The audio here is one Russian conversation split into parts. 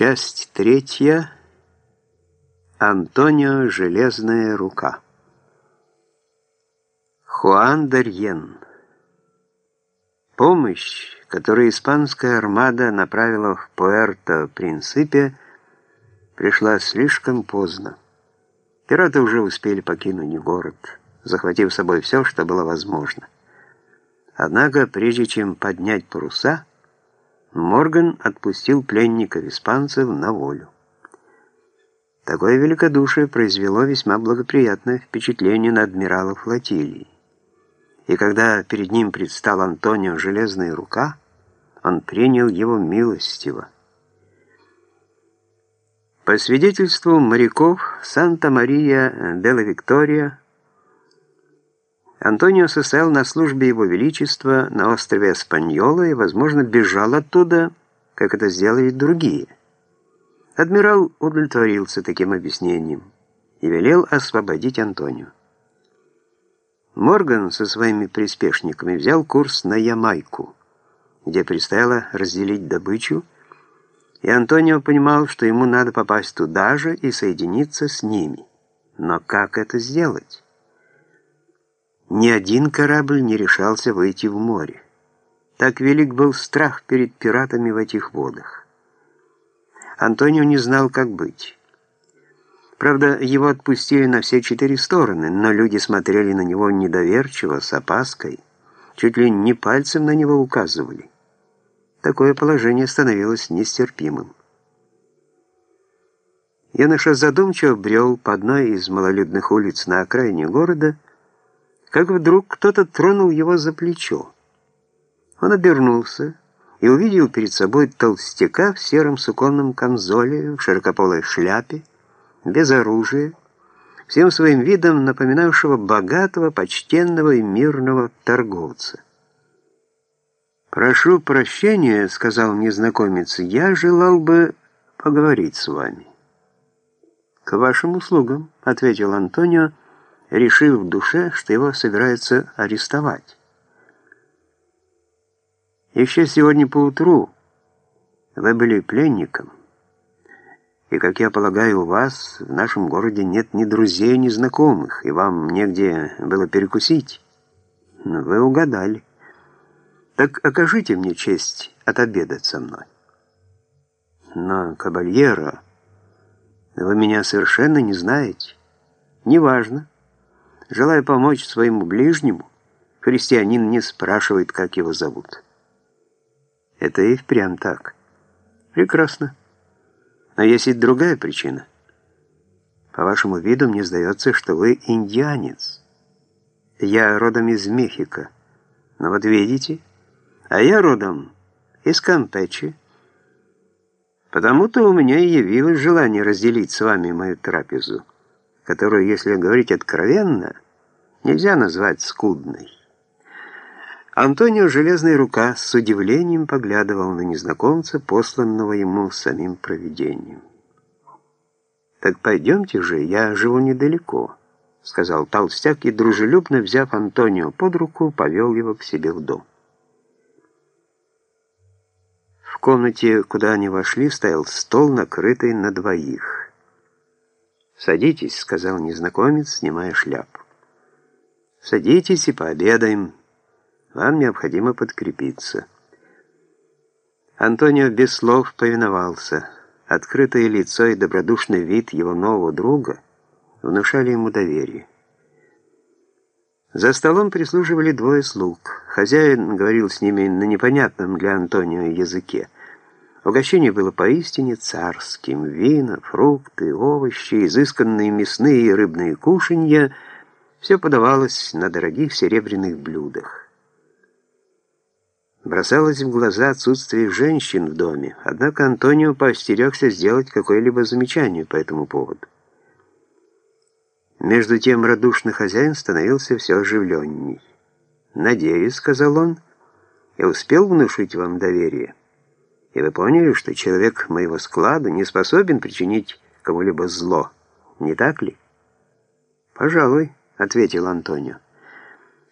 Часть третья. Антонио Железная рука. Хуан Дарьен. Помощь, которую испанская армада направила в Пуэрто-Принципе, пришла слишком поздно. Пираты уже успели покинуть город, захватив с собой все, что было возможно. Однако, прежде чем поднять паруса, Морган отпустил пленников-испанцев на волю. Такое великодушие произвело весьма благоприятное впечатление на адмирала флотилии. И когда перед ним предстал Антонио Железная Рука, он принял его милостиво. По свидетельству моряков, Санта-Мария-де-ла-Виктория Антонио состоял на службе Его Величества на острове Эспаньола и, возможно, бежал оттуда, как это сделали другие. Адмирал удовлетворился таким объяснением и велел освободить Антонио. Морган со своими приспешниками взял курс на Ямайку, где предстояло разделить добычу, и Антонио понимал, что ему надо попасть туда же и соединиться с ними. Но как это сделать? Ни один корабль не решался выйти в море. Так велик был страх перед пиратами в этих водах. Антонио не знал, как быть. Правда, его отпустили на все четыре стороны, но люди смотрели на него недоверчиво, с опаской, чуть ли не пальцем на него указывали. Такое положение становилось нестерпимым. Юноша задумчиво брел по одной из малолюдных улиц на окраине города, как вдруг кто-то тронул его за плечо. Он обернулся и увидел перед собой толстяка в сером суконном камзоле, в широкополой шляпе, без оружия, всем своим видом напоминавшего богатого, почтенного и мирного торговца. «Прошу прощения», — сказал незнакомец, — «я желал бы поговорить с вами». «К вашим услугам», — ответил Антонио, — решив в душе, что его собираются арестовать. Еще сегодня поутру вы были пленником, и, как я полагаю, у вас в нашем городе нет ни друзей, ни знакомых, и вам негде было перекусить. Но вы угадали. Так окажите мне честь отобедать со мной. Но, кабальера, вы меня совершенно не знаете. Неважно. Желая помочь своему ближнему, христианин не спрашивает, как его зовут. Это и впрямь так. Прекрасно. Но есть и другая причина. По вашему виду мне сдается, что вы индианец. Я родом из Мехико. Но вот видите, а я родом из Кампечи. Потому-то у меня и явилось желание разделить с вами мою трапезу которую, если говорить откровенно, нельзя назвать скудной. Антонио Железная Рука с удивлением поглядывал на незнакомца, посланного ему самим провидением. «Так пойдемте же, я живу недалеко», — сказал толстяк и, дружелюбно взяв Антонио под руку, повел его к себе в дом. В комнате, куда они вошли, стоял стол, накрытый на двоих. «Садитесь», — сказал незнакомец, снимая шляпу. «Садитесь и пообедаем. Вам необходимо подкрепиться». Антонио без слов повиновался. Открытое лицо и добродушный вид его нового друга внушали ему доверие. За столом прислуживали двое слуг. Хозяин говорил с ними на непонятном для Антонио языке — Угощение было поистине царским. Вина, фрукты, овощи, изысканные мясные и рыбные кушанья — все подавалось на дорогих серебряных блюдах. Бросалось в глаза отсутствие женщин в доме, однако Антонио поостерегся сделать какое-либо замечание по этому поводу. Между тем радушный хозяин становился все оживленней. «Надеюсь», — сказал он, — «я успел внушить вам доверие». И вы поняли, что человек моего склада не способен причинить кому-либо зло, не так ли? «Пожалуй», — ответил Антонио.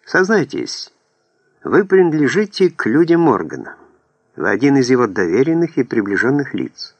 «Сознайтесь, вы принадлежите к людям Моргана. Вы один из его доверенных и приближенных лиц».